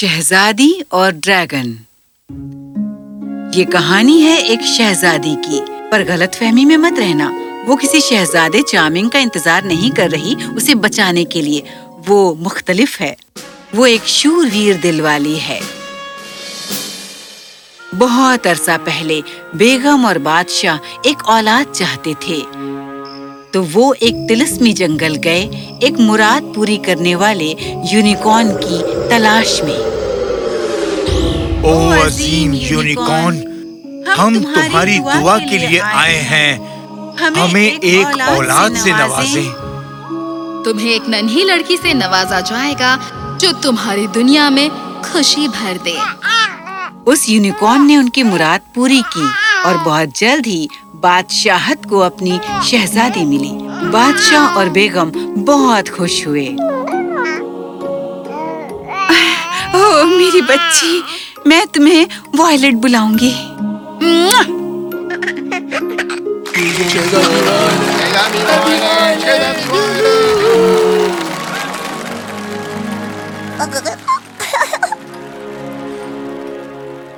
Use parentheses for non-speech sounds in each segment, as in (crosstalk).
شہزادی اور ڈریگن۔ یہ کہانی ہے ایک شہزادی کی، پر غلط فہمی میں مت رہنا۔ وہ کسی شہزادے چامنگ کا انتظار نہیں کر رہی اسے بچانے کے لیے۔ وہ مختلف ہے۔ وہ ایک شور ویر دل والی ہے۔ بہت عرصہ پہلے بیگم اور بادشاہ ایک اولاد چاہتے تھے۔ تو وہ ایک تلسمی جنگل گئے، ایک مراد پوری کرنے والے یونیکارن کی تلاش میں۔ او عظیم یونیکارن ہم تمہاری دعا کے لیے آئے ہیں۔ ہمیں ایک اولاد سے نوازیں۔ تمہیں ایک ننھی لڑکی سے نوازا جائے گا جو تمہاری دنیا میں خوشی بھر دے۔ اس یونیکارن نے ان کی مراد پوری کی اور بہت جلد ہی بادشاہت کو اپنی شہزادی ملی۔ بادشاہ اور بیگم بہت خوش ہوئے۔ میری بچی، میں تمہیں وائلٹ بلاؤں گی۔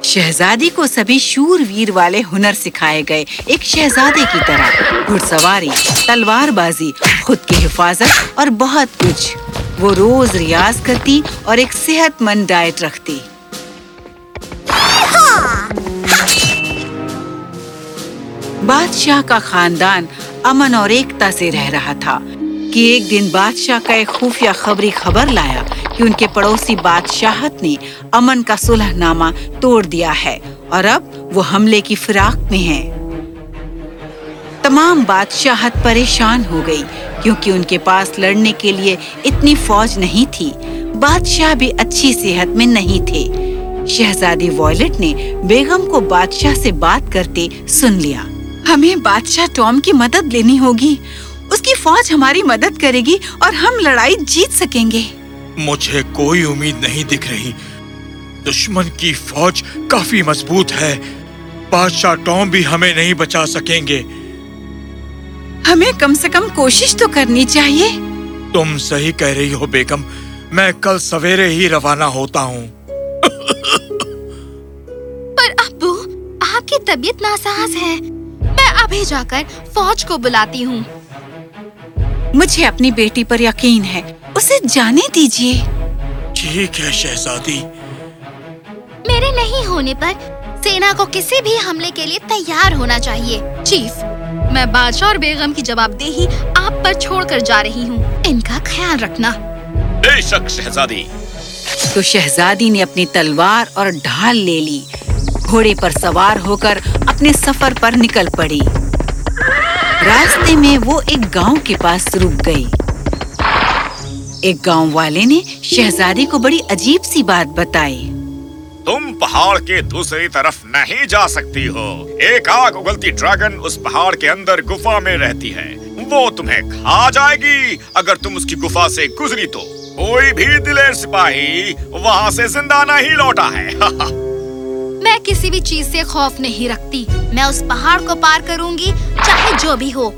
شہزادی کو سبھی شور ویر والے ہنر سکھائے گئے۔ ایک شہزادے کی طرح گھڑ سواری تلوار بازی، خود کی حفاظت اور بہت کچھ۔ وہ روز ریاض کرتی اور ایک صحت مند ڈائٹ رکھتی۔ بادشاہ کا خاندان امن اور ایکتا سے رہ رہا تھا کہ ایک دن بادشاہ کا ایک خفیہ خبری خبر لایا کہ ان کے پڑوسی بادشاہت نے امن کا صلح نامہ توڑ دیا ہے اور اب وہ حملے کی فراق میں ہیں۔ تمام بادشاہت پریشان ہو گئی۔ کیونکہ ان کے پاس لڑنے کے لیے اتنی فوج نہیں تھی۔ بادشاہ بھی اچھی صحت میں نہیں تھے۔ شہزادی وائلٹ نے بیگم کو بادشاہ سے بات کرتے سن لیا۔ ہمیں بادشاہ ٹام کی مدد لینی ہوگی۔ اس کی فوج ہماری مدد کرے گی اور ہم لڑائی جیت سکیں گے۔ مجھے کوئی امید نہیں دکھ رہی۔ دشمن کی فوج کافی مضبوط ہے۔ بادشاہ ٹام بھی ہمیں نہیں بچا سکیں گے۔ ہمیں کم سے کم کوشش تو کرنی چاہیے۔ تم صحیح کہہ رہی ہو بیگم میں کل سویرے ہی روانہ ہوتا ہوں۔ پر ابو آپ کی طبیعت ناساز ہے۔ میں ابھی جا کر فوج کو بلاتی ہوں۔ مجھے اپنی بیٹی پر یقین ہے اسے جانے دیجیے ٹھیک ہے شہزادی۔ میرے نہیں ہونے پر سینا کو کسی بھی حملے کے لیے تیار ہونا چاہیے۔ چیف میں بادشاہ اور بیگم کی جواب دہی آپ پر چھوڑ کر جا رہی ہوں۔ ان کا خیال رکھنا۔ بے شک شہزادی۔ تو شہزادی نے اپنی تلوار اور ڈھال لے لی۔ گھوڑے پر سوار ہو کر اپنے سفر پر نکل پڑی۔ راستے میں وہ ایک گاؤں کے پاس رک گئی۔ ایک گاؤں والے نے شہزادی کو بڑی عجیب سی بات بتائی۔ تم پہاڑ کے دوسری طرف نہیں جا سکتی ہو۔ ایک آگ اگلتی ڈریگن اس پہاڑ کے اندر گفا میں رہتی ہے۔ وہ تمہیں کھا جائے گی اگر تم اس کی گفا سے گزری تو۔ کوئی بھی دلیر سپاہی وہاں سے زندہ نہیں لوٹا ہے۔ (laughs) میں کسی بھی چیز سے خوف نہیں رکھتی۔ میں اس پہاڑ کو پار کروں گی چاہے جو بھی ہو۔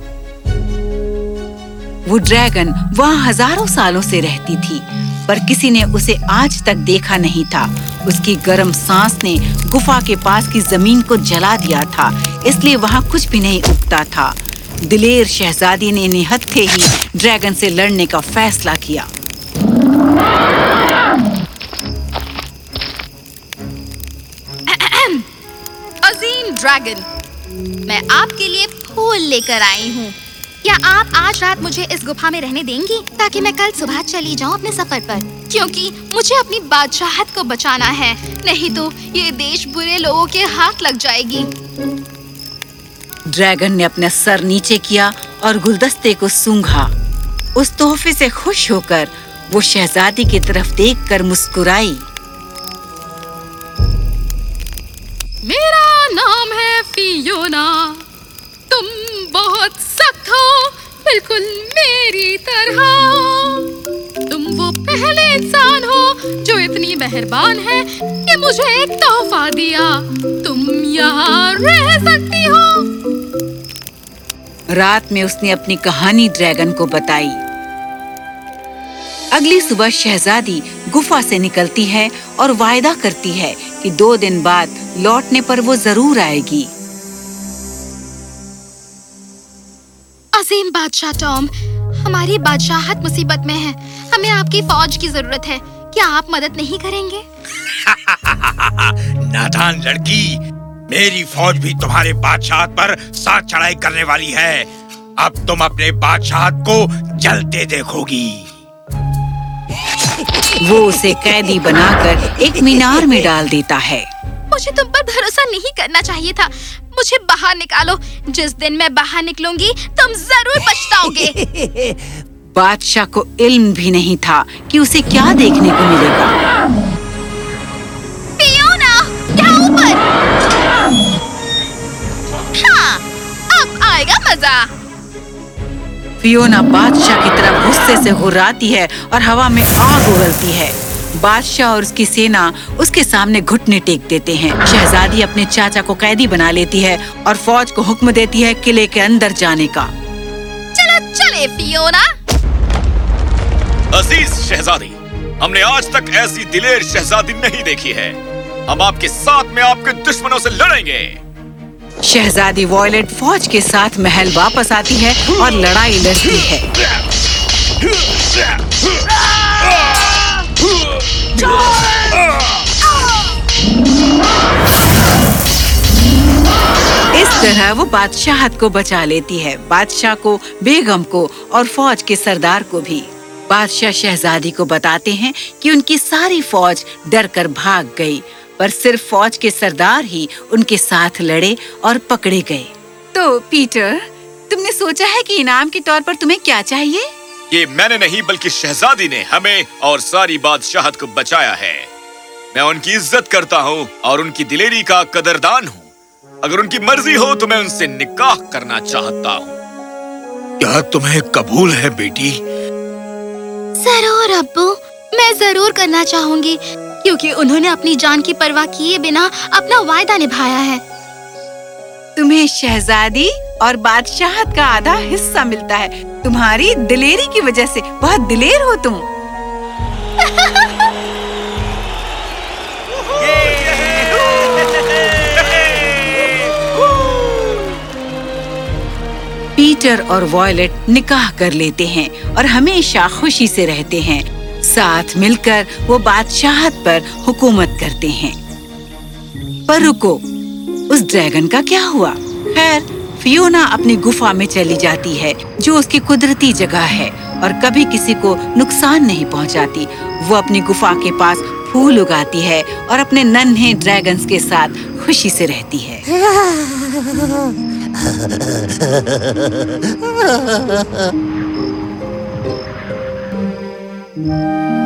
وہ ڈریگن وہاں ہزاروں سالوں سے رہتی تھی۔ پر کسی نے اسے آج تک دیکھا نہیں تھا۔ اس کی گرم سانس نے گفا کے پاس کی زمین کو جلا دیا تھا۔ اس لیے وہاں کچھ بھی نہیں اگتا تھا۔ دلیر شہزادی نے نہتھے ہی ڈریگن سے لڑنے کا فیصلہ کیا۔ عظیم ڈریگن، میں آپ کے لیے پھول لے کر آئی ہوں۔ کیا آپ آج رات مجھے اس گفا میں رہنے دیں گی تاکہ میں کل صبح چلی جاؤں اپنے سفر پر؟ کیونکہ مجھے اپنی بادشاہت کو بچانا ہے نہیں تو یہ دیش برے لوگوں کے ہاتھ لگ جائے گی۔ ڈریگن نے اپنا سر نیچے کیا اور گلدستے کو سونگھا۔ اس تحفے سے خوش ہو کر وہ شہزادی کی طرف دیکھ کر مسکرائی۔ میرا نام ہے فیونا۔ تم بہت ہو بالکل میری طرح۔ تم وہ پہلے انسان ہو جو اتنی مہربان ہے کہ مجھے ایک تحفہ دیا۔ تم یہاں رہ سکتی ہو۔ رات میں اس نے اپنی کہانی ڈریگن کو بتائی۔ اگلی صبح شہزادی گفا سے نکلتی ہے اور وعدہ کرتی ہے کہ دو دن بعد لوٹنے پر وہ ضرور آئے گی۔ عظیم بادشاہ ٹام ہماری بادشاہت مصیبت میں ہے ہمیں آپ کی فوج کی ضرورت ہے۔ کیا آپ مدد نہیں کریں گے؟ (laughs) نادان لڑکی میری فوج بھی تمہارے بادشاہت پر ساتھ چڑھائی کرنے والی ہے۔ اب تم اپنے بادشاہت کو جلتے دیکھو گی (laughs) وہ اسے قیدی بنا کر ایک مینار میں ڈال دیتا ہے۔ مجھے تم پر بھروسہ نہیں کرنا چاہیے تھا۔ مجھے باہر نکالو۔ جس دن میں باہر نکلوں گی تم ضرور پچھتاؤ گے۔ (laughs) بادشاہ کو علم بھی نہیں تھا کہ اسے کیا دیکھنے کو ملے گا۔ اوپر؟ ہاں اب آئے گا مزہ۔ پیونا بادشاہ کی طرف غصے سے ہراتی ہے اور ہوا میں آگ اگلتی ہے۔ بادشاہ اور اس کی سینا اس کے سامنے گھٹنے ٹیک دیتے ہیں۔ شہزادی اپنے چاچا کو قیدی بنا لیتی ہے اور فوج کو حکم دیتی ہے قلعے کے اندر جانے کا۔ چلو چلے فیونا۔ عزیز شہزادی ہم نے آج تک ایسی دلیر شہزادی نہیں دیکھی ہے۔ ہم آپ کے ساتھ میں آپ کے دشمنوں سے لڑیں گے۔ شہزادی وائلٹ فوج کے ساتھ محل واپس آتی ہے اور لڑائی لڑتی ہے۔ (laughs) اس طرح وہ بادشاہت کو بچا لیتی ہے، بادشاہ کو، بیگم کو اور فوج کے سردار کو بھی۔ بادشاہ شہزادی کو بتاتے ہیں کہ ان کی ساری فوج ڈر کر بھاگ گئی، پر صرف فوج کے سردار ہی ان کے ساتھ لڑے اور پکڑے گئے۔ تو پیٹر، تم نے سوچا ہے کہ انعام کے طور پر تمہیں کیا چاہیے؟ کہ میں نے نہیں بلکہ شہزادی نے ہمیں اور ساری بادشاہت کو بچایا ہے۔ میں ان کی عزت کرتا ہوں اور ان کی دلیری کا قدردان ہوں۔ اگر ان کی مرضی ہو تو میں ان سے نکاح کرنا چاہتا ہوں۔ کیا تمہیں قبول ہے بیٹی؟ ضرور ابو میں ضرور کرنا چاہوں گی کیونکہ انہوں نے اپنی جان کی پرواہ کیے بنا اپنا وعدہ نبھایا ہے۔ تمہیں شہزادی اور بادشاہت کا آدھا حصہ ملتا ہے۔ تمہاری دلیری کی وجہ سے بہت دلیر ہو تم۔ پیٹر اور وائلٹ نکاح کر لیتے ہیں اور ہمیشہ خوشی سے رہتے ہیں۔ ساتھ مل کر وہ بادشاہت پر حکومت کرتے ہیں۔ پر رکو۔ اس ڈریگن کا کیا ہوا؟ خیر، فیونا اپنی گفا میں چلی جاتی ہے، جو اس کی قدرتی جگہ ہے، اور کبھی کسی کو نقصان نہیں پہنچاتی۔ وہ اپنی گفا کے پاس پھول اگاتی ہے اور اپنے ننھے ڈریگنز کے ساتھ خوشی سے رہتی ہے۔ (laughs)